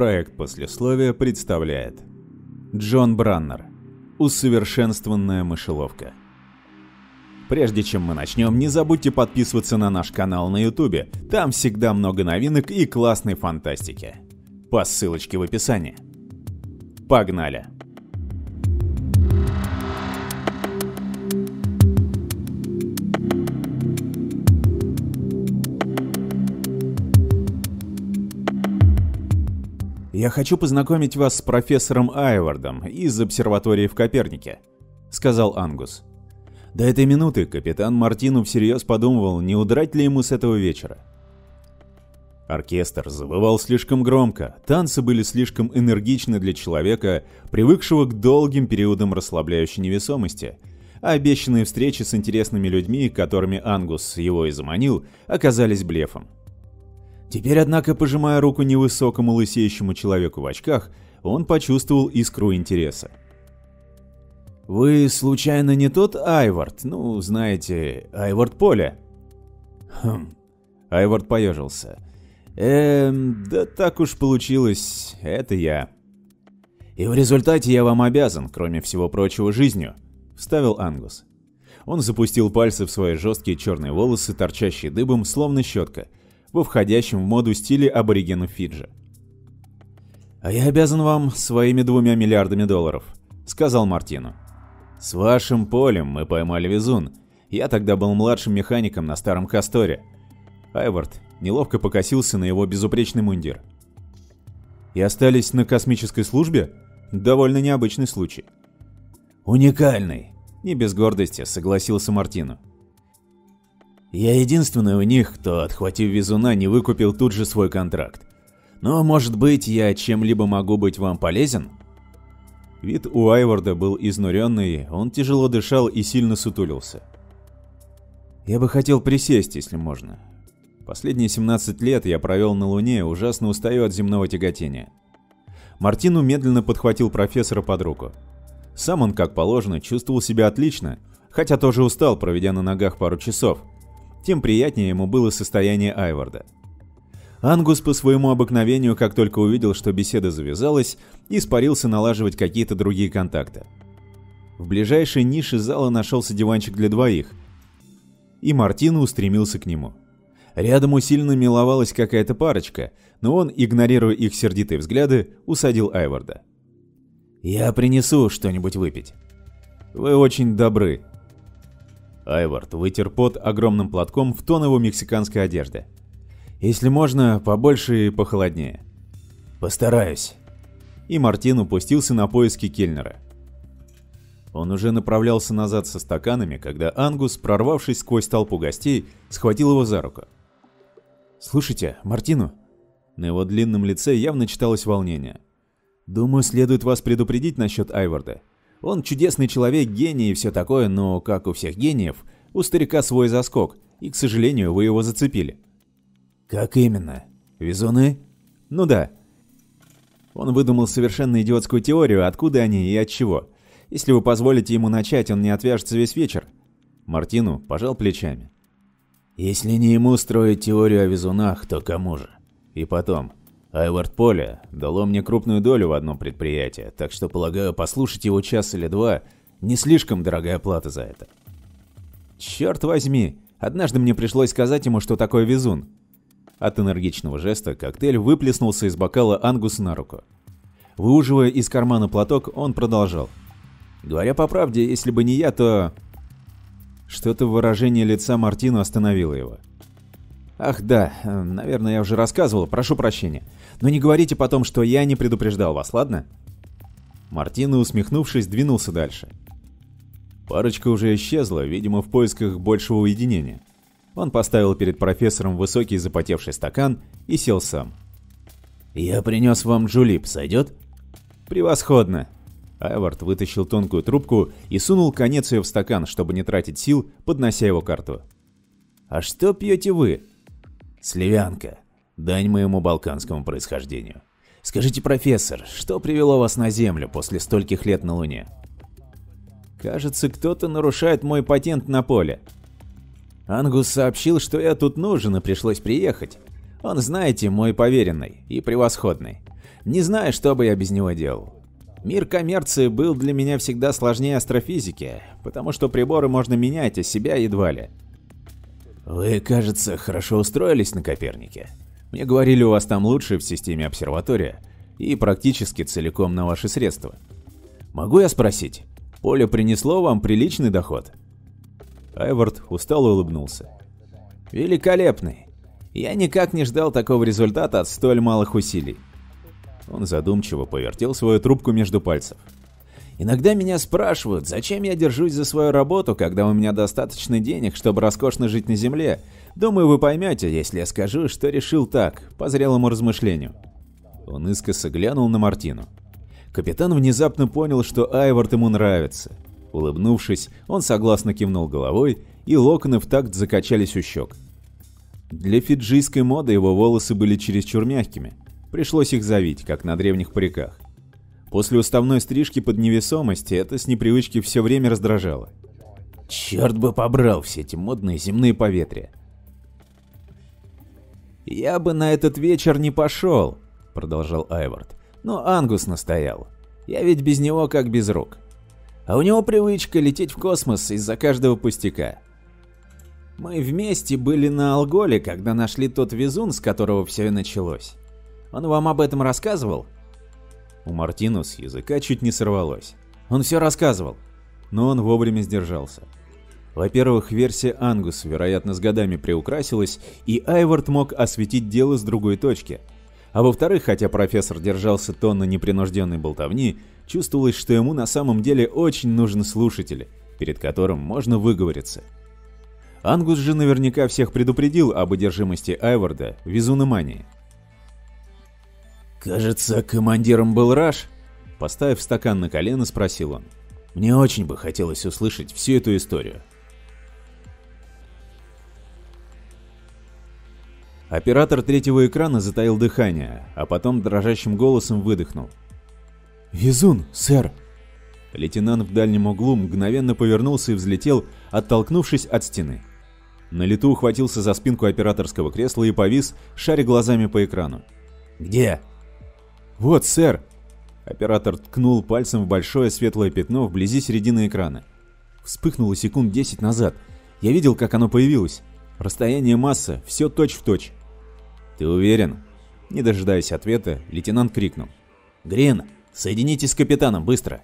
Проект послесловия представляет Джон Браннер. Усовершенствованная мышеловка. Прежде чем мы начнем, не забудьте подписываться на наш канал на ютубе. Там всегда много новинок и классной фантастики. По ссылочке в описании. Погнали! «Я хочу познакомить вас с профессором Айвардом из обсерватории в Копернике», — сказал Ангус. До этой минуты капитан Мартину всерьез подумывал, не удрать ли ему с этого вечера. Оркестр завывал слишком громко, танцы были слишком энергичны для человека, привыкшего к долгим периодам расслабляющей невесомости, а обещанные встречи с интересными людьми, которыми Ангус его и заманил, оказались блефом. Теперь, однако, пожимая руку невысокому лысеющему человеку в очках, он почувствовал искру интереса. «Вы, случайно, не тот Айвард? Ну, знаете, Айвард Поля?» «Хм...» Айвард поежился. «Эм, да так уж получилось, это я». «И в результате я вам обязан, кроме всего прочего, жизнью», — вставил Ангус. Он запустил пальцы в свои жесткие черные волосы, торчащие дыбом, словно щетка — во входящем в моду стиле аборигенов Фиджи. «А я обязан вам своими двумя миллиардами долларов», — сказал Мартину. «С вашим полем мы поймали везун. Я тогда был младшим механиком на старом Касторе». Айвард неловко покосился на его безупречный мундир. «И остались на космической службе? Довольно необычный случай». «Уникальный», — не без гордости согласился Мартину. Я единственный у них, кто, отхватив везуна, не выкупил тут же свой контракт. Но, может быть, я чем-либо могу быть вам полезен?» Вид у Айварда был изнуренный, он тяжело дышал и сильно сутулился. «Я бы хотел присесть, если можно. Последние 17 лет я провел на Луне, ужасно устаю от земного тяготения». Мартину медленно подхватил профессора под руку. Сам он, как положено, чувствовал себя отлично, хотя тоже устал, проведя на ногах пару часов, тем приятнее ему было состояние Айварда. Ангус по своему обыкновению, как только увидел, что беседа завязалась, испарился налаживать какие-то другие контакты. В ближайшей нише зала нашелся диванчик для двоих, и Мартина устремился к нему. Рядом усиленно миловалась какая-то парочка, но он, игнорируя их сердитые взгляды, усадил Айварда. «Я принесу что-нибудь выпить». «Вы очень добры», Айвард вытер пот огромным платком в тон его мексиканской одежды. «Если можно, побольше и похолоднее». «Постараюсь». И Мартин упустился на поиски Кельнера. Он уже направлялся назад со стаканами, когда Ангус, прорвавшись сквозь толпу гостей, схватил его за руку. «Слушайте, Мартину?» На его длинном лице явно читалось волнение. «Думаю, следует вас предупредить насчет Айварда. Он чудесный человек, гений и все такое, но, как у всех гениев, у старика свой заскок, и, к сожалению, вы его зацепили. Как именно? Везуны? Ну да. Он выдумал совершенно идиотскую теорию, откуда они и от чего. Если вы позволите ему начать, он не отвяжется весь вечер. Мартину пожал плечами. Если не ему строить теорию о везунах, то кому же? И потом, Айвард Поле дало мне крупную долю в одном предприятии, так что, полагаю, послушать его час или два – не слишком дорогая плата за это. Черт возьми, однажды мне пришлось сказать ему, что такое везун. От энергичного жеста коктейль выплеснулся из бокала Ангус на руку. Выуживая из кармана платок, он продолжал. Говоря по правде, если бы не я, то... Что-то в выражении лица Мартину остановило его. Ах да, наверное, я уже рассказывал, прошу прощения. Но не говорите потом, что я не предупреждал вас, ладно? Мартина, усмехнувшись, двинулся дальше. Парочка уже исчезла, видимо, в поисках большего уединения. Он поставил перед профессором высокий запотевший стакан и сел сам. «Я принес вам джулип, сойдет?» «Превосходно!» Айвард вытащил тонкую трубку и сунул конец ее в стакан, чтобы не тратить сил, поднося его к рту. «А что пьете вы?» «Сливянка. Дань моему балканскому происхождению. Скажите, профессор, что привело вас на Землю после стольких лет на Луне?» «Кажется, кто-то нарушает мой патент на поле». Ангус сообщил, что я тут нужен и пришлось приехать. Он, знаете, мой поверенный и превосходный. Не знаю, что бы я без него делал. Мир коммерции был для меня всегда сложнее астрофизики, потому что приборы можно менять, а себя едва ли. Вы, кажется, хорошо устроились на Копернике. Мне говорили, у вас там лучше в системе обсерватория и практически целиком на ваши средства. Могу я спросить, поле принесло вам приличный доход? Айвард устало улыбнулся. Великолепный. Я никак не ждал такого результата от столь малых усилий. Он задумчиво повертел свою трубку между пальцев. Иногда меня спрашивают, зачем я держусь за свою работу, когда у меня достаточно денег, чтобы роскошно жить на земле. Думаю, вы поймете, если я скажу, что решил так, по зрелому размышлению. Он искоса глянул на Мартину. Капитан внезапно понял, что Айвард ему нравится. Улыбнувшись, он согласно кивнул головой, и локоны в такт закачались у щек. Для фиджийской моды его волосы были чересчур мягкими. Пришлось их завить, как на древних париках. После уставной стрижки под невесомости это с непривычки все время раздражало. Черт бы побрал все эти модные земные поветрия. «Я бы на этот вечер не пошел», — продолжал Айвард. «Но Ангус настоял. Я ведь без него как без рук. А у него привычка лететь в космос из-за каждого пустяка. Мы вместе были на Алголе, когда нашли тот везун, с которого все и началось. Он вам об этом рассказывал?» У Мартину с языка чуть не сорвалось. Он все рассказывал, но он вовремя сдержался. Во-первых, версия Ангус, вероятно, с годами приукрасилась, и Айвард мог осветить дело с другой точки. А во-вторых, хотя профессор держался тонно непринужденной болтовни, чувствовалось, что ему на самом деле очень нужны слушатели, перед которым можно выговориться. Ангус же наверняка всех предупредил об одержимости Айварда везуномании. «Кажется, командиром был Раш?» Поставив стакан на колено, спросил он. «Мне очень бы хотелось услышать всю эту историю». Оператор третьего экрана затаил дыхание, а потом дрожащим голосом выдохнул. «Везун, сэр!» Лейтенант в дальнем углу мгновенно повернулся и взлетел, оттолкнувшись от стены. На лету ухватился за спинку операторского кресла и повис, шаря глазами по экрану. «Где?» «Вот, сэр!» Оператор ткнул пальцем в большое светлое пятно вблизи середины экрана. Вспыхнуло секунд 10 назад. Я видел, как оно появилось. Расстояние масса, все точь-в-точь. «Ты уверен?» Не дожидаясь ответа, лейтенант крикнул. «Грин, соединитесь с капитаном, быстро!»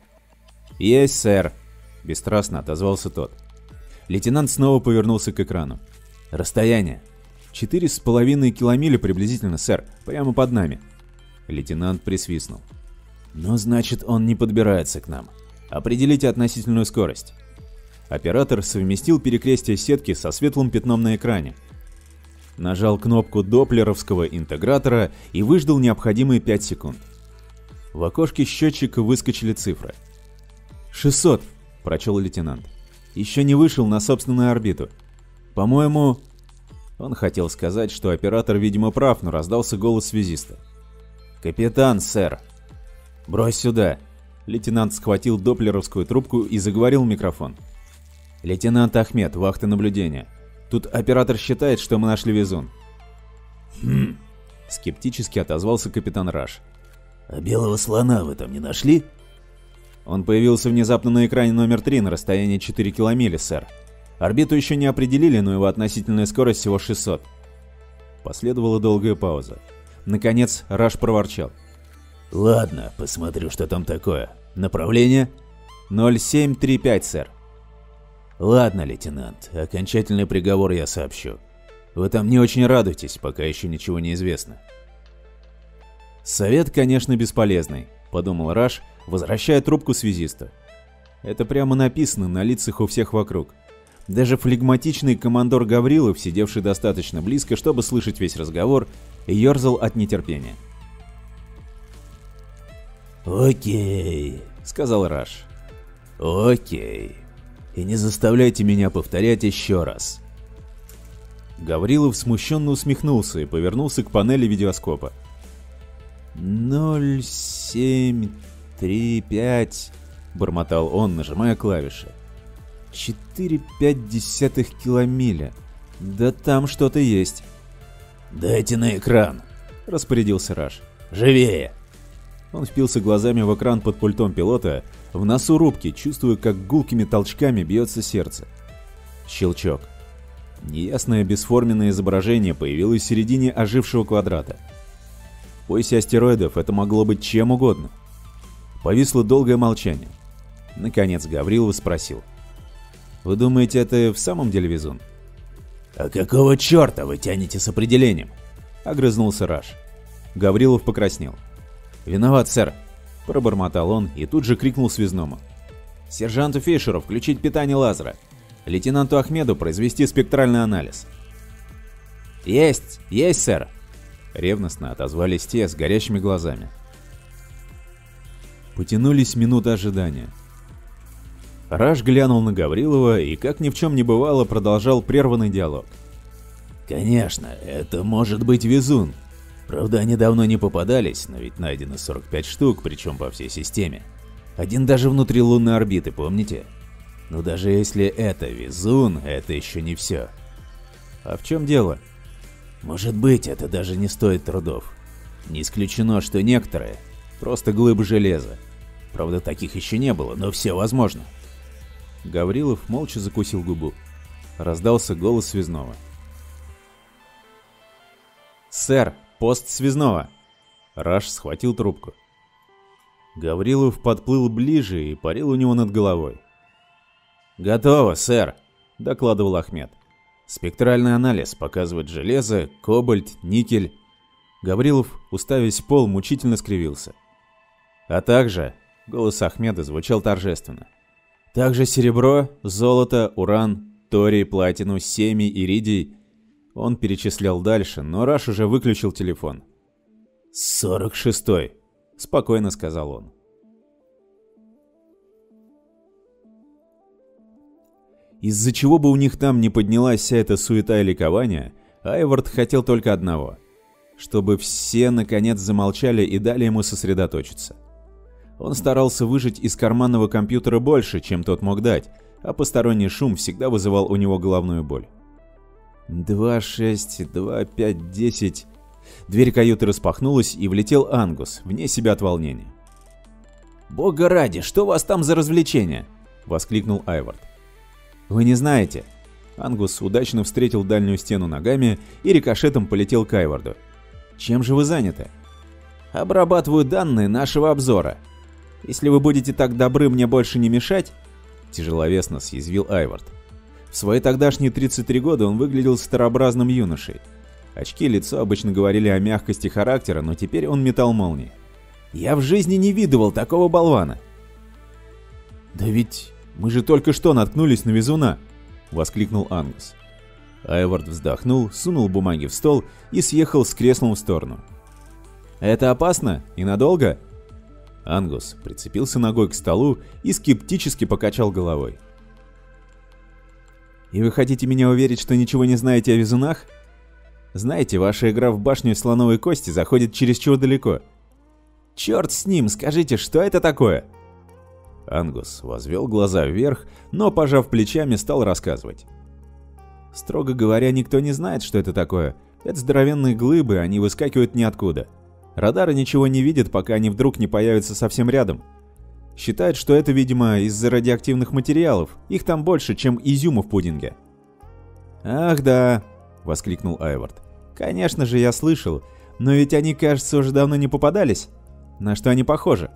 «Есть, сэр!» Бесстрастно отозвался тот. Лейтенант снова повернулся к экрану. «Расстояние. Четыре с половиной километра приблизительно, сэр, прямо под нами. Лейтенант присвистнул. «Ну, значит, он не подбирается к нам. Определите относительную скорость». Оператор совместил перекрестие сетки со светлым пятном на экране. Нажал кнопку доплеровского интегратора и выждал необходимые 5 секунд. В окошке счетчика выскочили цифры. «600», – прочел лейтенант. «Еще не вышел на собственную орбиту. По-моему...» Он хотел сказать, что оператор, видимо, прав, но раздался голос связиста. «Капитан, сэр!» «Брось сюда!» Лейтенант схватил доплеровскую трубку и заговорил в микрофон. «Лейтенант Ахмед, вахта наблюдения. Тут оператор считает, что мы нашли везун». «Хм...» Скептически отозвался капитан Раш. «А белого слона вы там не нашли?» Он появился внезапно на экране номер 3 на расстоянии 4 километра, сэр. Орбиту еще не определили, но его относительная скорость всего 600. Последовала долгая пауза. Наконец, Раш проворчал. «Ладно, посмотрю, что там такое. Направление?» «0735, сэр». «Ладно, лейтенант, окончательный приговор я сообщу. Вы там не очень радуйтесь, пока еще ничего не известно». «Совет, конечно, бесполезный», — подумал Раш, возвращая трубку связиста. Это прямо написано на лицах у всех вокруг. Даже флегматичный командор Гаврилов, сидевший достаточно близко, чтобы слышать весь разговор, ерзал от нетерпения. «Окей», — сказал Раш. «Окей. И не заставляйте меня повторять еще раз». Гаврилов смущенно усмехнулся и повернулся к панели видеоскопа. «Ноль, семь, три, пять...» — бормотал он, нажимая клавиши. «Четыре пять десятых киломиля. Да там что-то есть». «Дайте на экран», — распорядился Раш. «Живее!» Он впился глазами в экран под пультом пилота, в носу рубки, чувствуя, как гулкими толчками бьется сердце. Щелчок. Неясное бесформенное изображение появилось в середине ожившего квадрата. В поясе астероидов это могло быть чем угодно. Повисло долгое молчание. Наконец Гаврилов спросил. «Вы думаете, это в самом деле везун?» «А какого черта вы тянете с определением?» — огрызнулся Раш. Гаврилов покраснел. «Виноват, сэр», — пробормотал он и тут же крикнул связному. «Сержанту Фишеру включить питание лазера. Лейтенанту Ахмеду произвести спектральный анализ». «Есть! Есть, сэр!» Ревностно отозвались те с горящими глазами. Потянулись минуты ожидания. Раш глянул на Гаврилова и, как ни в чем не бывало, продолжал прерванный диалог. «Конечно, это может быть везун. Правда, они давно не попадались, но ведь найдено 45 штук, причем по всей системе. Один даже внутри лунной орбиты, помните? Но даже если это везун, это еще не все. А в чем дело? Может быть, это даже не стоит трудов. Не исключено, что некоторые просто глыбы железа. Правда, таких еще не было, но все возможно. Гаврилов молча закусил губу. Раздался голос связного. «Сэр, пост связного!» Раш схватил трубку. Гаврилов подплыл ближе и парил у него над головой. «Готово, сэр», — докладывал Ахмед. «Спектральный анализ показывает железо, кобальт, никель». Гаврилов, уставясь в пол, мучительно скривился. «А также...» — голос Ахмеда звучал торжественно. Также серебро, золото, уран, торий, платину, семий, иридий. Он перечислял дальше, но Раш уже выключил телефон. «Сорок шестой», — спокойно сказал он. Из-за чего бы у них там не поднялась вся эта суета и ликование, Айвард хотел только одного — чтобы все наконец замолчали и дали ему сосредоточиться. Он старался выжать из карманного компьютера больше, чем тот мог дать, а посторонний шум всегда вызывал у него головную боль. 2, 6, 2, 5, 10... Дверь каюты распахнулась, и влетел Ангус, вне себя от волнения. «Бога ради, что у вас там за развлечение?» — воскликнул Айвард. «Вы не знаете». Ангус удачно встретил дальнюю стену ногами и рикошетом полетел к Айварду. «Чем же вы заняты?» «Обрабатываю данные нашего обзора», если вы будете так добры мне больше не мешать, тяжеловесно съязвил Айвард. В свои тогдашние 33 года он выглядел старообразным юношей. Очки лицо обычно говорили о мягкости характера, но теперь он метал молнии. «Я в жизни не видывал такого болвана!» «Да ведь мы же только что наткнулись на везуна!» — воскликнул Ангус. Айвард вздохнул, сунул бумаги в стол и съехал с креслом в сторону. «Это опасно? И надолго?» Ангус прицепился ногой к столу и скептически покачал головой. «И вы хотите меня уверить, что ничего не знаете о везунах? Знаете, ваша игра в башню слоновой кости заходит чересчур далеко. Черт с ним, скажите, что это такое?» Ангус возвел глаза вверх, но, пожав плечами, стал рассказывать. Строго говоря, никто не знает, что это такое. Это здоровенные глыбы, они выскакивают ниоткуда. Радары ничего не видят, пока они вдруг не появятся совсем рядом. Считают, что это, видимо, из-за радиоактивных материалов. Их там больше, чем изюма в пудинге. «Ах да», — воскликнул Айвард. «Конечно же, я слышал. Но ведь они, кажется, уже давно не попадались. На что они похожи?»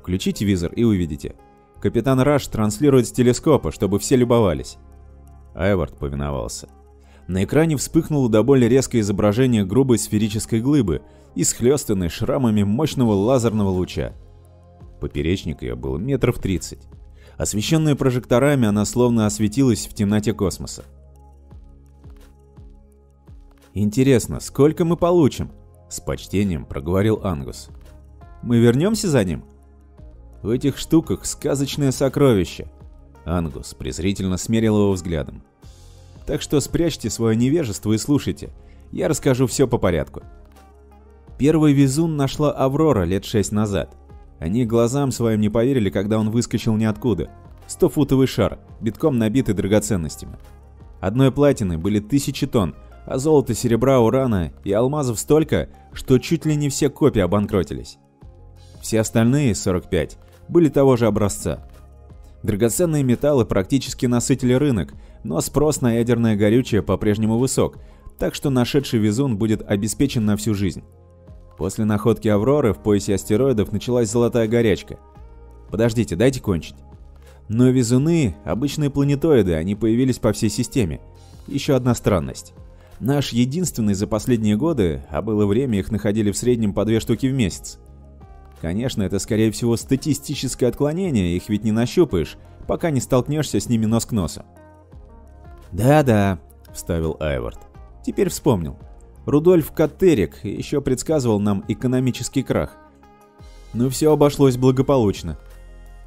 Включите визор и увидите. Капитан Раш транслирует с телескопа, чтобы все любовались. Айвард повиновался. На экране вспыхнуло до боли резкое изображение грубой сферической глыбы, исхлестанной шрамами мощного лазерного луча. Поперечник ее был метров 30. Освещенная прожекторами, она словно осветилась в темноте космоса. «Интересно, сколько мы получим?» — с почтением проговорил Ангус. «Мы вернемся за ним?» «В этих штуках сказочное сокровище!» Ангус презрительно смерил его взглядом. Так что спрячьте свое невежество и слушайте. Я расскажу все по порядку. Первый везун нашла Аврора лет шесть назад. Они глазам своим не поверили, когда он выскочил ниоткуда. Стофутовый шар, битком набитый драгоценностями. Одной платины были тысячи тонн, а золота, серебра, урана и алмазов столько, что чуть ли не все копии обанкротились. Все остальные, 45, были того же образца. Драгоценные металлы практически насытили рынок, но спрос на ядерное горючее по-прежнему высок, так что нашедший везун будет обеспечен на всю жизнь. После находки Авроры в поясе астероидов началась золотая горячка. Подождите, дайте кончить. Но везуны – обычные планетоиды, они появились по всей системе. Еще одна странность. Наш единственный за последние годы, а было время их находили в среднем по две штуки в месяц. Конечно, это скорее всего статистическое отклонение, их ведь не нащупаешь, пока не столкнешься с ними нос к носу. «Да-да», — вставил Айвард. «Теперь вспомнил. Рудольф Каттерик еще предсказывал нам экономический крах. Но все обошлось благополучно.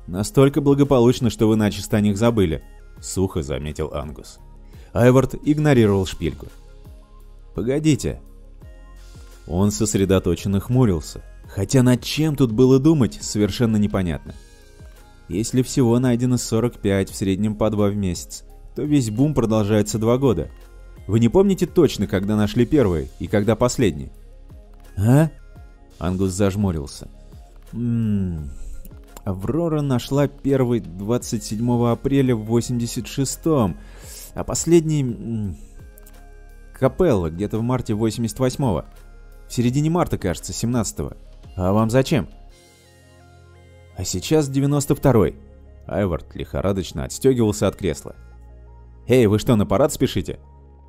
Настолько благополучно, что вы начисто о них забыли», — сухо заметил Ангус. Айвард игнорировал шпильку. «Погодите». Он сосредоточенно хмурился, хотя над чем тут было думать, совершенно непонятно. Если всего найдено 45 в среднем по 2 в месяц, то весь бум продолжается 2 года. Вы не помните точно, когда нашли первый и когда последний? А? Ангус зажмурился. Ммм... Аврора нашла первый 27 апреля в 86-м, а последний... Капелла где-то в марте 88-го. В середине марта, кажется, 17-го. А вам зачем? А сейчас 92-й. Айвард лихорадочно отстегивался от кресла. «Эй, вы что, на парад спешите?»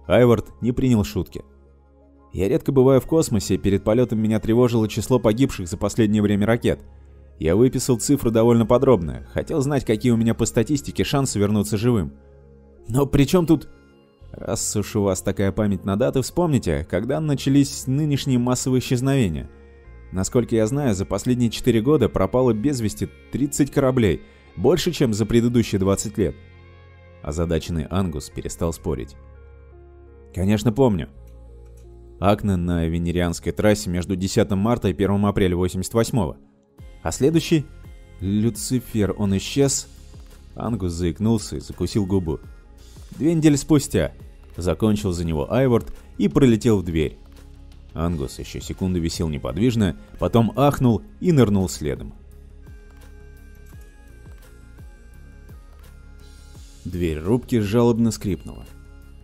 Айвард не принял шутки. «Я редко бываю в космосе, перед полетом меня тревожило число погибших за последнее время ракет. Я выписал цифры довольно подробно, хотел знать, какие у меня по статистике шансы вернуться живым. Но при чем тут Раз уж у вас такая память на даты, вспомните, когда начались нынешние массовые исчезновения. Насколько я знаю, за последние 4 года пропало без вести 30 кораблей, больше, чем за предыдущие 20 лет. Озадаченный Ангус перестал спорить. Конечно, помню. Акне на венерианской трассе между 10 марта и 1 апреля 88-го. А следующий? Люцифер, он исчез? Ангус заикнулся и закусил губу. Две недели спустя, Закончил за него Айворд и пролетел в дверь. Ангус еще секунду висел неподвижно, потом ахнул и нырнул следом. Дверь рубки жалобно скрипнула.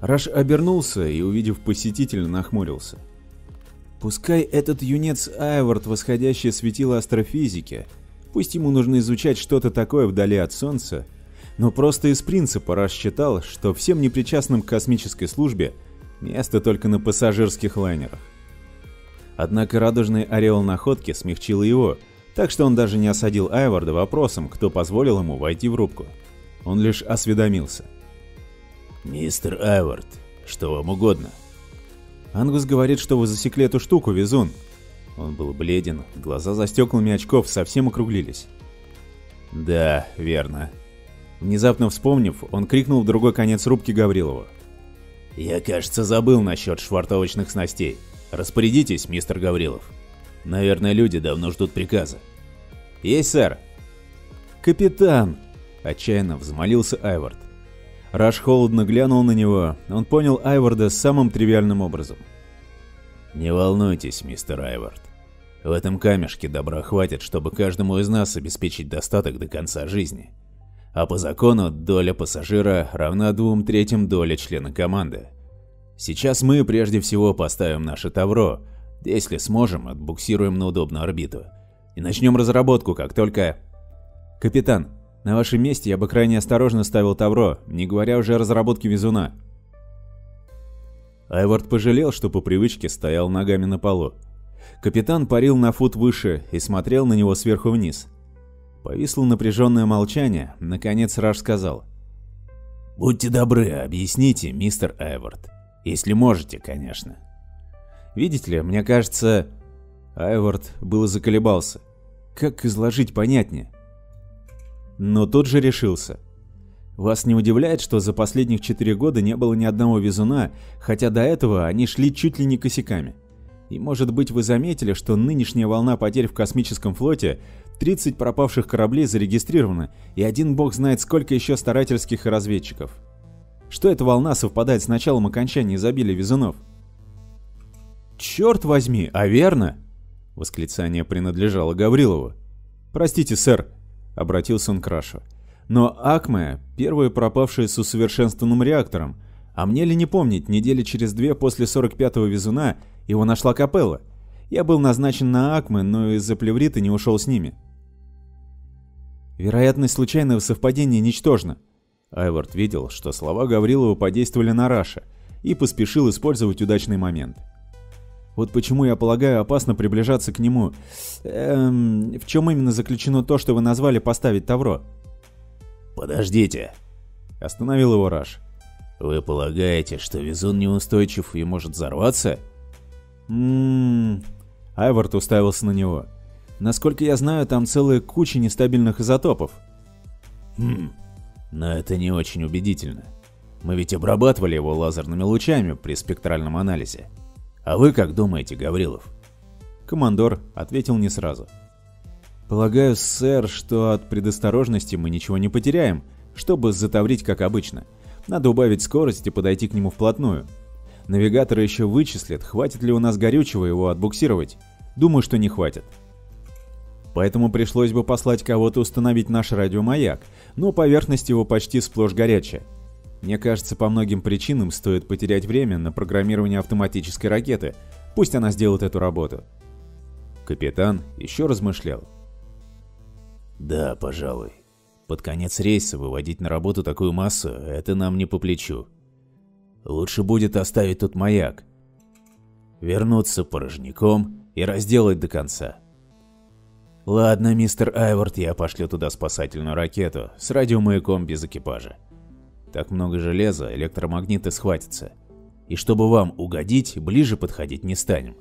Раш обернулся и, увидев посетителя, нахмурился. Пускай этот юнец Айворд восходящее светило астрофизики, пусть ему нужно изучать что-то такое вдали от Солнца, но просто из принципа рассчитал, что всем непричастным к космической службе место только на пассажирских лайнерах. Однако радужный ореол находки смягчил его, так что он даже не осадил Айварда вопросом, кто позволил ему войти в рубку. Он лишь осведомился. «Мистер Айвард, что вам угодно?» «Ангус говорит, что вы засекли эту штуку, везун». Он был бледен, глаза за стеклами очков совсем округлились. «Да, верно. Внезапно вспомнив, он крикнул в другой конец рубки Гаврилова. «Я, кажется, забыл насчет швартовочных снастей. Распорядитесь, мистер Гаврилов. Наверное, люди давно ждут приказа». «Есть, сэр!» «Капитан!» – отчаянно взмолился Айвард. Раш холодно глянул на него, он понял Айварда самым тривиальным образом. «Не волнуйтесь, мистер Айвард. В этом камешке добра хватит, чтобы каждому из нас обеспечить достаток до конца жизни а по закону доля пассажира равна двум третьим доли члена команды. Сейчас мы прежде всего поставим наше Тавро, если сможем, отбуксируем на удобную орбиту. И начнем разработку, как только... Капитан, на вашем месте я бы крайне осторожно ставил Тавро, не говоря уже о разработке везуна. Айвард пожалел, что по привычке стоял ногами на полу. Капитан парил на фут выше и смотрел на него сверху вниз – Повисло напряженное молчание. Наконец Раш сказал. «Будьте добры, объясните, мистер Эвард. Если можете, конечно». «Видите ли, мне кажется...» Айвард было заколебался. «Как изложить понятнее?» Но тут же решился. «Вас не удивляет, что за последних четыре года не было ни одного везуна, хотя до этого они шли чуть ли не косяками?» И может быть вы заметили, что нынешняя волна потерь в космическом флоте 30 пропавших кораблей зарегистрировано, и один бог знает сколько еще старательских разведчиков. Что эта волна совпадает с началом окончания изобилия везунов? черт возьми, а верно?» Восклицание принадлежало Гаврилову. «Простите, сэр», — обратился он к Рашу. «Но Акме — первая пропавшая с усовершенствованным реактором, а мне ли не помнить, недели через две после 45-го везуна его нашла капелла. Я был назначен на Акме, но из-за плеврита не ушел с ними». Вероятность случайного совпадения ничтожна. Айвард видел, что слова Гаврилова подействовали на Раша, и поспешил использовать удачный момент. Вот почему я полагаю опасно приближаться к нему. Эм, в чем именно заключено то, что вы назвали поставить Тавро? Подождите. Остановил его Раш. Вы полагаете, что везун неустойчив и может взорваться? Ммм... Айвард уставился на него. Насколько я знаю, там целая куча нестабильных изотопов. Хм, но это не очень убедительно. Мы ведь обрабатывали его лазерными лучами при спектральном анализе. А вы как думаете, Гаврилов? Командор ответил не сразу. Полагаю, сэр, что от предосторожности мы ничего не потеряем, чтобы затаврить как обычно. Надо убавить скорость и подойти к нему вплотную. Навигатор еще вычислит, хватит ли у нас горючего его отбуксировать. Думаю, что не хватит. Поэтому пришлось бы послать кого-то установить наш радиомаяк, но поверхность его почти сплошь горячая. Мне кажется, по многим причинам стоит потерять время на программирование автоматической ракеты. Пусть она сделает эту работу. Капитан еще размышлял. Да, пожалуй. Под конец рейса выводить на работу такую массу – это нам не по плечу. Лучше будет оставить тут маяк. Вернуться порожняком и разделать до конца. Ладно, мистер Айворд, я пошлю туда спасательную ракету с радиомаяком без экипажа. Так много железа, электромагниты схватятся. И чтобы вам угодить, ближе подходить не станем.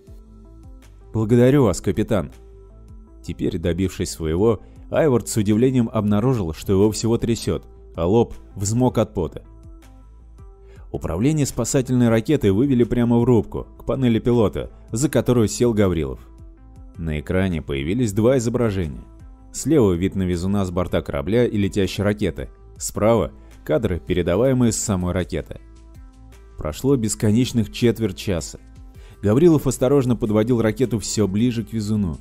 Благодарю вас, капитан. Теперь, добившись своего, Айвард с удивлением обнаружил, что его всего трясет, а лоб взмок от пота. Управление спасательной ракетой вывели прямо в рубку, к панели пилота, за которую сел Гаврилов. На экране появились два изображения. Слева вид на везуна с борта корабля и летящей ракеты, справа Кадры, передаваемые с самой ракеты. Прошло бесконечных четверть часа. Гаврилов осторожно подводил ракету все ближе к везуну.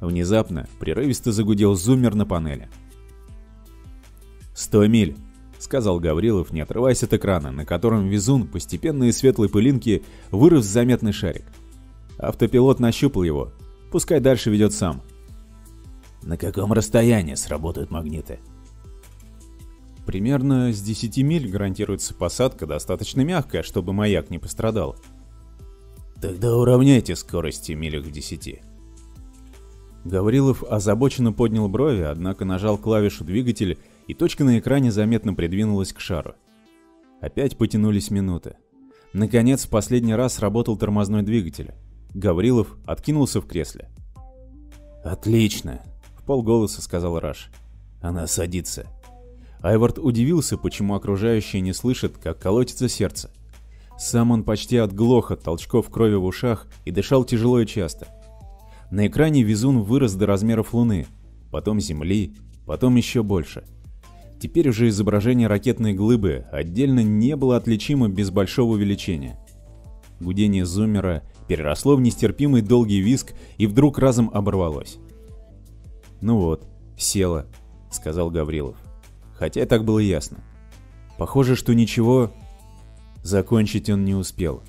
Внезапно прерывисто загудел зуммер на панели. «Сто миль», — сказал Гаврилов, не отрываясь от экрана, на котором везун постепенно из светлой пылинки вырос заметный шарик. Автопилот нащупал его. Пускай дальше ведет сам. «На каком расстоянии сработают магниты?» Примерно с 10 миль гарантируется посадка достаточно мягкая, чтобы маяк не пострадал. Тогда уравняйте скорости милях в 10. Гаврилов озабоченно поднял брови, однако нажал клавишу двигателя, и точка на экране заметно придвинулась к шару. Опять потянулись минуты. Наконец, в последний раз работал тормозной двигатель. Гаврилов откинулся в кресле. «Отлично!» — в полголоса сказал Раш. «Она садится». Айвард удивился, почему окружающие не слышат, как колотится сердце. Сам он почти отглох от толчков крови в ушах и дышал тяжело и часто. На экране везун вырос до размеров Луны, потом Земли, потом еще больше. Теперь уже изображение ракетной глыбы отдельно не было отличимо без большого увеличения. Гудение зуммера переросло в нестерпимый долгий виск и вдруг разом оборвалось. «Ну вот, села», — сказал Гаврилов хотя так было ясно. Похоже, что ничего... Закончить он не успел.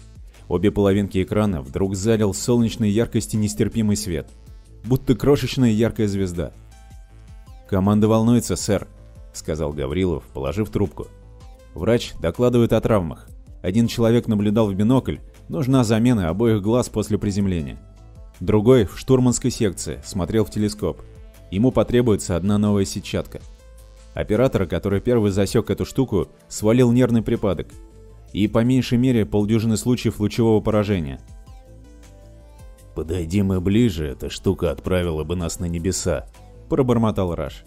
Обе половинки экрана вдруг залил солнечной яркости нестерпимый свет, будто крошечная яркая звезда. «Команда волнуется, сэр», — сказал Гаврилов, положив трубку. «Врач докладывает о травмах. Один человек наблюдал в бинокль, нужна замена обоих глаз после приземления. Другой в штурманской секции смотрел в телескоп. Ему потребуется одна новая сетчатка. Оператора, который первый засек эту штуку, свалил нервный припадок. И по меньшей мере полдюжины случаев лучевого поражения. «Подойди мы ближе, эта штука отправила бы нас на небеса», – пробормотал Раш.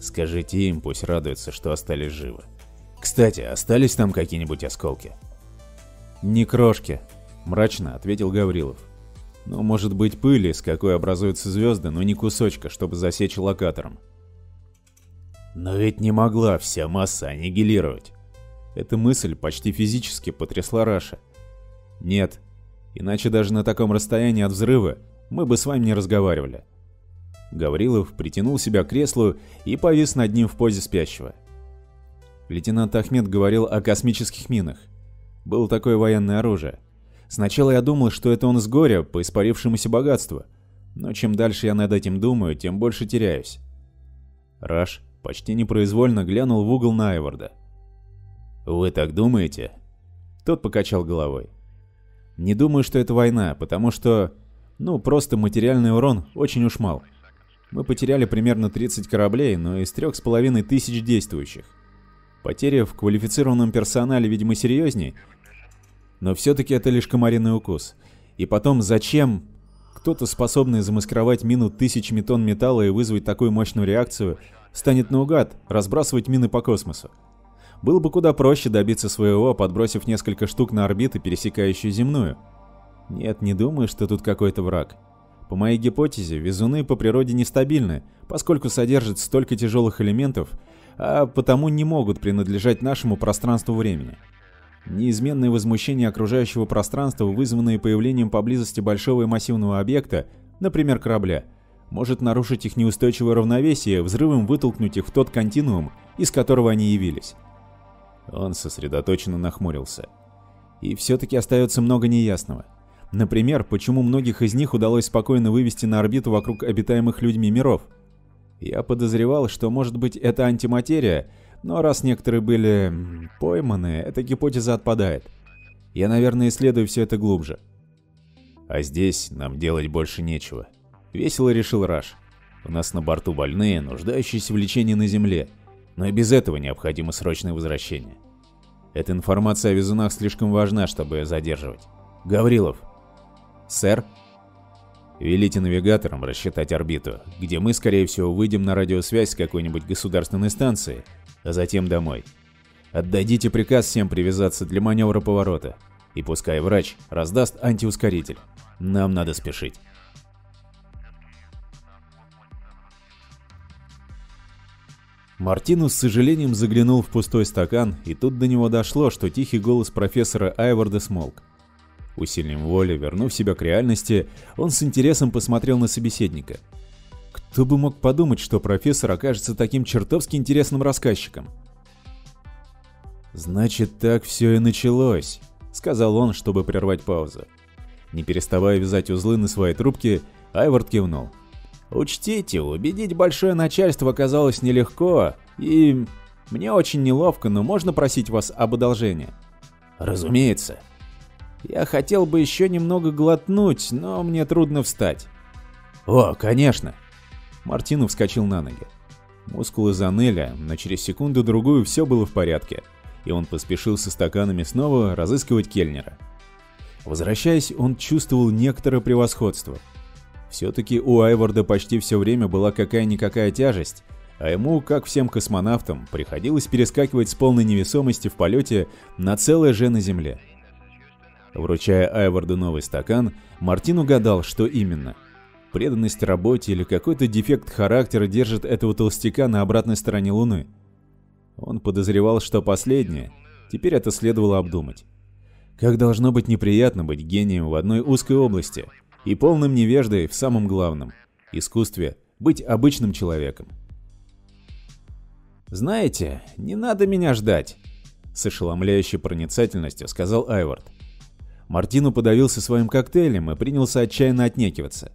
«Скажите им, пусть радуются, что остались живы. Кстати, остались там какие-нибудь осколки?» «Не крошки», – мрачно ответил Гаврилов. «Ну, может быть пыли, с какой образуются звезды, но не кусочка, чтобы засечь локатором. Но ведь не могла вся масса аннигилировать. Эта мысль почти физически потрясла Раша. Нет, Иначе даже на таком расстоянии от взрыва мы бы с вами не разговаривали. Гаврилов притянул себя к креслу и повис над ним в позе спящего. Лейтенант Ахмед говорил о космических минах. Было такое военное оружие. Сначала я думал, что это он с горя по испарившемуся богатству, но чем дальше я над этим думаю, тем больше теряюсь. Раш почти непроизвольно глянул в угол на. «Вы так думаете?» Тот покачал головой. «Не думаю, что это война, потому что... Ну, просто материальный урон очень уж мал. Мы потеряли примерно 30 кораблей, но из трех с половиной тысяч действующих. Потери в квалифицированном персонале, видимо, серьезнее, но все-таки это лишь комариный укус. И потом, зачем кто-то, способный замаскировать мину тысячами тонн металла и вызвать такую мощную реакцию, станет наугад разбрасывать мины по космосу? Было бы куда проще добиться своего, подбросив несколько штук на орбиты, пересекающую земную. Нет, не думаю, что тут какой-то враг. По моей гипотезе, везуны по природе нестабильны, поскольку содержат столько тяжелых элементов, а потому не могут принадлежать нашему пространству-времени. Неизменное возмущение окружающего пространства, вызванное появлением поблизости большого и массивного объекта, например корабля, может нарушить их неустойчивое равновесие, взрывом вытолкнуть их в тот континуум, из которого они явились. Он сосредоточенно нахмурился. И все-таки остается много неясного. Например, почему многих из них удалось спокойно вывести на орбиту вокруг обитаемых людьми миров? Я подозревал, что может быть это антиматерия, но раз некоторые были пойманы, эта гипотеза отпадает. Я, наверное, исследую все это глубже. А здесь нам делать больше нечего. Весело решил Раш. У нас на борту больные, нуждающиеся в лечении на Земле. Но и без этого необходимо срочное возвращение. Эта информация о везунах слишком важна, чтобы задерживать. Гаврилов. Сэр? Велите навигаторам рассчитать орбиту, где мы, скорее всего, выйдем на радиосвязь с какой-нибудь государственной станцией, а затем домой. Отдадите приказ всем привязаться для маневра поворота, и пускай врач раздаст антиускоритель. Нам надо спешить. Мартинус с сожалением заглянул в пустой стакан, и тут до него дошло, что тихий голос профессора Айварда смолк. Усилием воли, вернув себя к реальности, он с интересом посмотрел на собеседника. Кто бы мог подумать, что профессор окажется таким чертовски интересным рассказчиком? «Значит, так все и началось», — сказал он, чтобы прервать паузу. Не переставая вязать узлы на своей трубке, Айвард кивнул. Учтите, убедить большое начальство оказалось нелегко, и мне очень неловко, но можно просить вас об одолжении? Разумеется. Я хотел бы еще немного глотнуть, но мне трудно встать. О, конечно. Мартину вскочил на ноги. Мускулы заныли, но через секунду-другую все было в порядке, и он поспешил со стаканами снова разыскивать Кельнера. Возвращаясь, он чувствовал некоторое превосходство – все-таки у Айварда почти все время была какая-никакая тяжесть, а ему, как всем космонавтам, приходилось перескакивать с полной невесомости в полете на целое же на Земле. Вручая Айварду новый стакан, Мартин угадал, что именно. Преданность работе или какой-то дефект характера держит этого толстяка на обратной стороне Луны. Он подозревал, что последнее. Теперь это следовало обдумать. Как должно быть неприятно быть гением в одной узкой области – и полным невеждой в самом главном – искусстве быть обычным человеком. «Знаете, не надо меня ждать», – с ошеломляющей проницательностью сказал Айвард. Мартину подавился своим коктейлем и принялся отчаянно отнекиваться.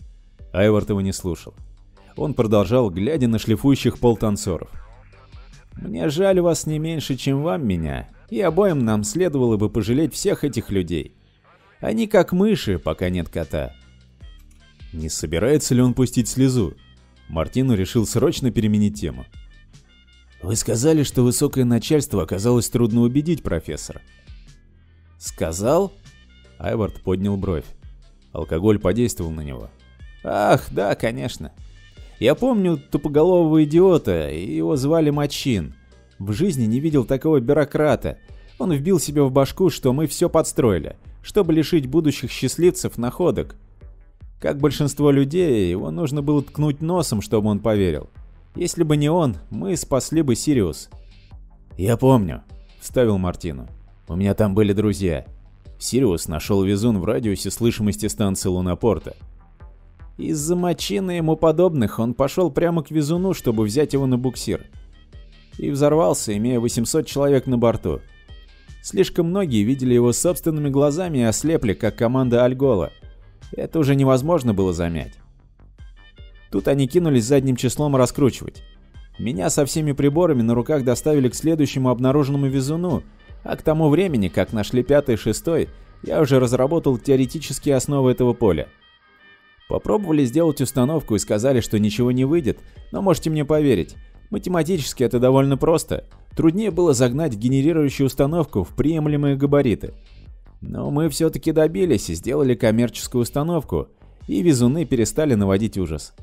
Айвард его не слушал. Он продолжал, глядя на шлифующих пол танцоров. «Мне жаль вас не меньше, чем вам меня, и обоим нам следовало бы пожалеть всех этих людей. Они как мыши, пока нет кота. Не собирается ли он пустить слезу? Мартину решил срочно переменить тему. «Вы сказали, что высокое начальство оказалось трудно убедить, профессор». «Сказал?» Айвард поднял бровь. Алкоголь подействовал на него. «Ах, да, конечно. Я помню тупоголового идиота, его звали Мачин. В жизни не видел такого бюрократа. Он вбил себе в башку, что мы все подстроили, чтобы лишить будущих счастливцев находок. Как большинство людей, его нужно было ткнуть носом, чтобы он поверил. Если бы не он, мы спасли бы Сириус. «Я помню», — вставил Мартину. «У меня там были друзья. Сириус нашел везун в радиусе слышимости станции Лунапорта. Из-за мочины ему подобных он пошел прямо к везуну, чтобы взять его на буксир. И взорвался, имея 800 человек на борту. Слишком многие видели его собственными глазами и ослепли, как команда Альгола. Это уже невозможно было замять. Тут они кинулись задним числом раскручивать. Меня со всеми приборами на руках доставили к следующему обнаруженному везуну, а к тому времени, как нашли пятый и шестой, я уже разработал теоретические основы этого поля. Попробовали сделать установку и сказали, что ничего не выйдет, но можете мне поверить, математически это довольно просто. Труднее было загнать генерирующую установку в приемлемые габариты. Но мы все-таки добились и сделали коммерческую установку, и везуны перестали наводить ужас.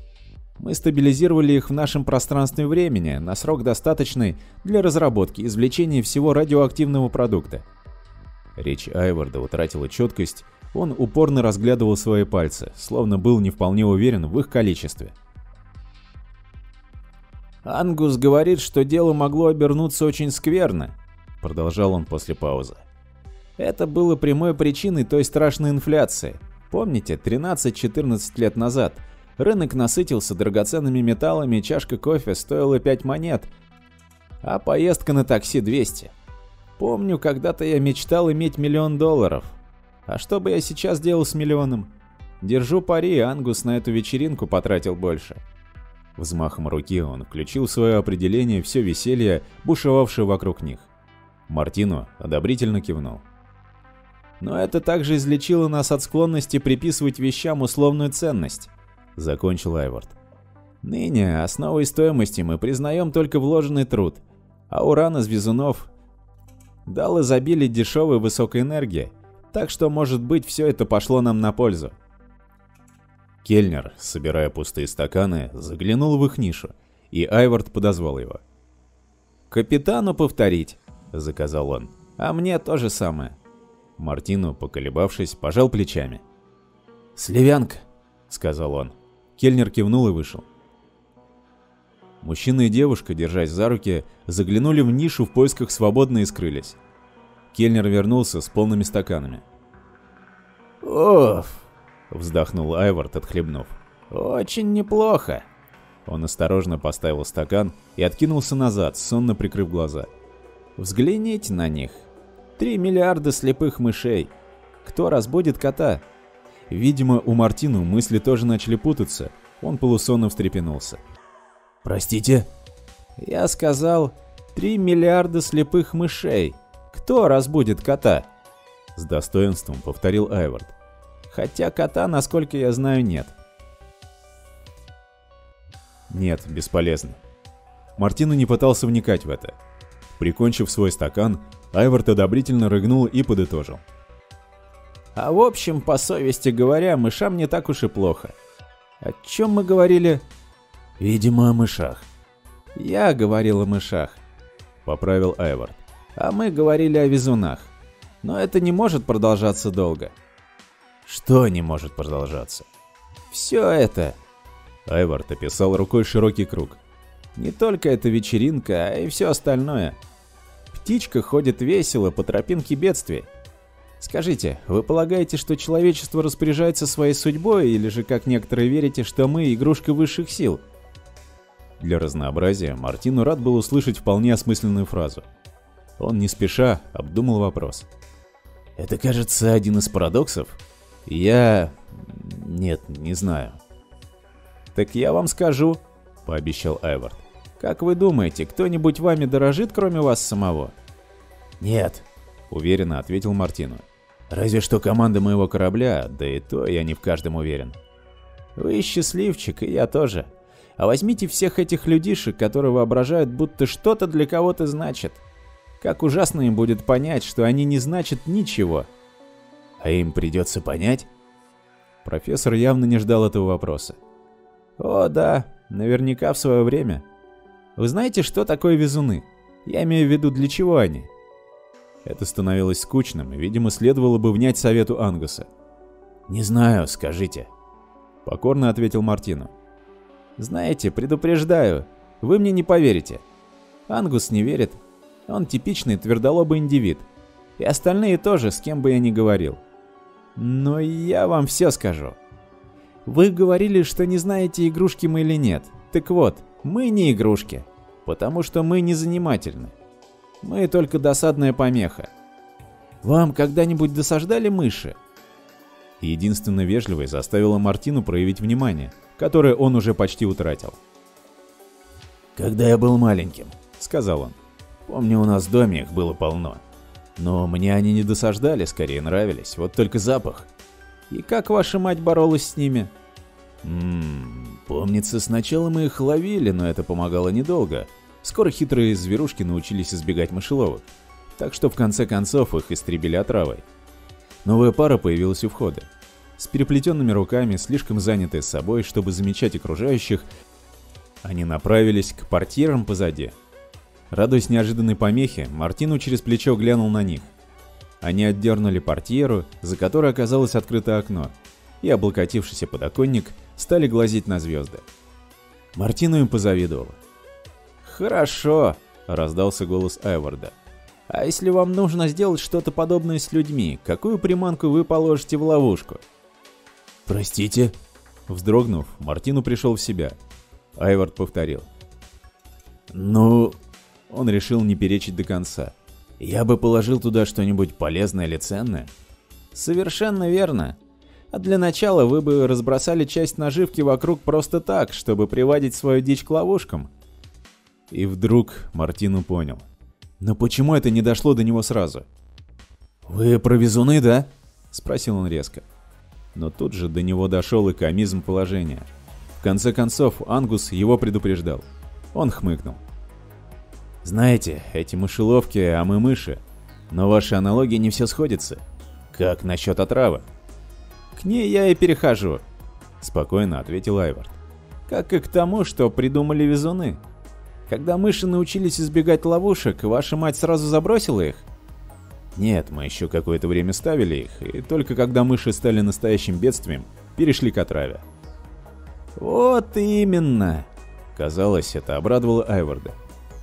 Мы стабилизировали их в нашем пространстве времени на срок достаточный для разработки извлечения всего радиоактивного продукта. Речь Айварда утратила четкость, он упорно разглядывал свои пальцы, словно был не вполне уверен в их количестве. «Ангус говорит, что дело могло обернуться очень скверно», — продолжал он после паузы. «Это было прямой причиной той страшной инфляции. Помните, 13-14 лет назад рынок насытился драгоценными металлами, чашка кофе стоила 5 монет, а поездка на такси 200. Помню, когда-то я мечтал иметь миллион долларов, а что бы я сейчас делал с миллионом? Держу пари, Ангус на эту вечеринку потратил больше. Взмахом руки он включил в свое определение все веселье, бушевавшее вокруг них. Мартину одобрительно кивнул. Но это также излечило нас от склонности приписывать вещам условную ценность, закончил Айвард. Ныне основой стоимости мы признаем только вложенный труд, а уран из везунов дал изобилие дешевой высокой энергии, так что, может быть, все это пошло нам на пользу. Кельнер, собирая пустые стаканы, заглянул в их нишу, и Айвард подозвал его. «Капитану повторить», — заказал он, — «а мне то же самое». Мартину, поколебавшись, пожал плечами. «Сливянка», — сказал он. Кельнер кивнул и вышел. Мужчина и девушка, держась за руки, заглянули в нишу в поисках свободно и скрылись. Кельнер вернулся с полными стаканами. «Оф!» — вздохнул Айвард, отхлебнув. «Очень неплохо!» Он осторожно поставил стакан и откинулся назад, сонно прикрыв глаза. «Взгляните на них. Три миллиарда слепых мышей. Кто разбудит кота?» Видимо, у Мартину мысли тоже начали путаться. Он полусонно встрепенулся. «Простите?» «Я сказал, три миллиарда слепых мышей. Кто разбудит кота?» С достоинством повторил Айвард. Хотя кота, насколько я знаю, нет. Нет, бесполезно. Мартина не пытался вникать в это. Прикончив свой стакан, Айвард одобрительно рыгнул и подытожил. А в общем, по совести говоря, мышам не так уж и плохо. О чем мы говорили? Видимо, о мышах. Я говорил о мышах, поправил Айвард а мы говорили о везунах. Но это не может продолжаться долго. Что не может продолжаться? Все это. Айвард описал рукой широкий круг. Не только эта вечеринка, а и все остальное. Птичка ходит весело по тропинке бедствия. Скажите, вы полагаете, что человечество распоряжается своей судьбой, или же, как некоторые верите, что мы игрушка высших сил? Для разнообразия Мартину рад был услышать вполне осмысленную фразу – он не спеша обдумал вопрос. «Это, кажется, один из парадоксов. Я... нет, не знаю». «Так я вам скажу», — пообещал Айвард. «Как вы думаете, кто-нибудь вами дорожит, кроме вас самого?» «Нет», — уверенно ответил Мартину. «Разве что команда моего корабля, да и то я не в каждом уверен». «Вы счастливчик, и я тоже. А возьмите всех этих людишек, которые воображают, будто что-то для кого-то значит. Как ужасно им будет понять, что они не значат ничего. А им придется понять? Профессор явно не ждал этого вопроса. О, да, наверняка в свое время. Вы знаете, что такое везуны? Я имею в виду, для чего они? Это становилось скучным, и, видимо, следовало бы внять совету Ангуса. «Не знаю, скажите», — покорно ответил Мартину. «Знаете, предупреждаю, вы мне не поверите. Ангус не верит, он типичный твердолобый индивид. И остальные тоже, с кем бы я ни говорил. Но я вам все скажу. Вы говорили, что не знаете, игрушки мы или нет. Так вот, мы не игрушки, потому что мы не занимательны. Мы только досадная помеха. Вам когда-нибудь досаждали мыши? Единственно вежливой заставила Мартину проявить внимание, которое он уже почти утратил. «Когда я был маленьким», — сказал он, — «помню, у нас в доме их было полно. Но мне они не досаждали, скорее нравились, вот только запах. И как ваша мать боролась с ними?» Ммм, помнится, сначала мы их ловили, но это помогало недолго. Скоро хитрые зверушки научились избегать мышеловок, так что в конце концов их истребили отравой. Новая пара появилась у входа. С переплетенными руками, слишком занятые собой, чтобы замечать окружающих, они направились к портьерам позади. Радуясь неожиданной помехе, Мартину через плечо глянул на них. Они отдернули портьеру, за которой оказалось открыто окно, и, облокотившийся подоконник, стали глазеть на звезды. Мартину им позавидовала. «Хорошо», — раздался голос Эварда. А если вам нужно сделать что-то подобное с людьми, какую приманку вы положите в ловушку? Простите? Вздрогнув, Мартину пришел в себя. Айвард повторил. Ну, он решил не перечить до конца. Я бы положил туда что-нибудь полезное или ценное. Совершенно верно. А для начала вы бы разбросали часть наживки вокруг просто так, чтобы приводить свою дичь к ловушкам. И вдруг Мартину понял. Но почему это не дошло до него сразу? «Вы про везуны, да?» — спросил он резко. Но тут же до него дошел и комизм положения. В конце концов, Ангус его предупреждал. Он хмыкнул. «Знаете, эти мышеловки, а мы мыши. Но ваши аналогии не все сходятся. Как насчет отравы?» «К ней я и перехожу», — спокойно ответил Айвард. «Как и к тому, что придумали везуны. Когда мыши научились избегать ловушек, ваша мать сразу забросила их? Нет, мы еще какое-то время ставили их, и только когда мыши стали настоящим бедствием, перешли к отраве. Вот именно. Казалось, это обрадовало Айварда.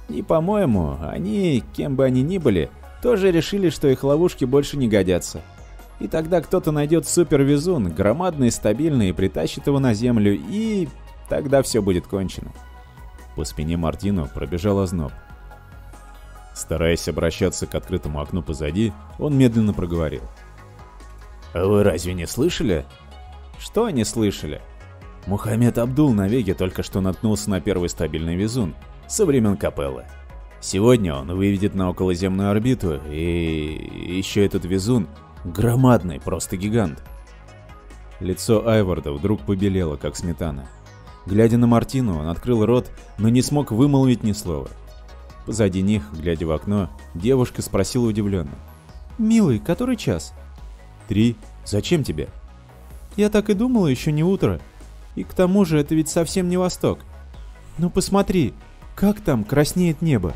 И, по-моему, они, кем бы они ни были, тоже решили, что их ловушки больше не годятся. И тогда кто-то найдет супервезун, громадный, стабильный, и притащит его на землю, и тогда все будет кончено. По спине Мартину пробежал озноб. Стараясь обращаться к открытому окну позади, он медленно проговорил. «А вы разве не слышали?» «Что не слышали?» Мухаммед Абдул на Веге только что наткнулся на первый стабильный везун со времен Капеллы. Сегодня он выведет на околоземную орбиту, и еще этот везун громадный, просто гигант. Лицо Айварда вдруг побелело, как сметана. Глядя на Мартину, он открыл рот, но не смог вымолвить ни слова. Позади них, глядя в окно, девушка спросила удивленно. «Милый, который час?» «Три. Зачем тебе?» «Я так и думала, еще не утро. И к тому же это ведь совсем не восток. Ну посмотри, как там краснеет небо?